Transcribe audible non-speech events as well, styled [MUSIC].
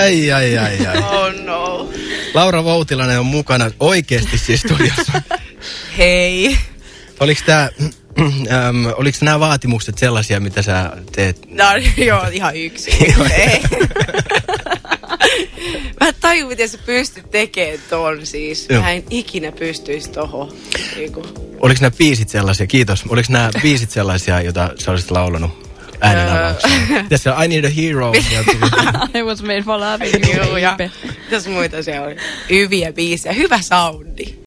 Ai, ai, ai, ai. [LAUGHS] Oh no. Laura Voutilainen on mukana oikeasti siis studiossa. Hei. Oliko tää, [CLEARS THROAT] äm, oliko nämä vaatimukset sellaisia, mitä sä teet? No [LAUGHS] joo, ihan yksi. [LAUGHS] Ei. Mä en taju, miten sä pystyt tekemään ton siis. Joo. Mä en ikinä pystyisi tohon. Niinku. Oliko nämä biisit sellaisia, kiitos, oliko nämä biisit sellaisia, joita sä olisit laulanut äänenavauksena? Tässä on I Need a Hero. [LAUGHS] I was made for loving you, ja mitäs muita se on? Hyviä biisejä, hyvä soundi.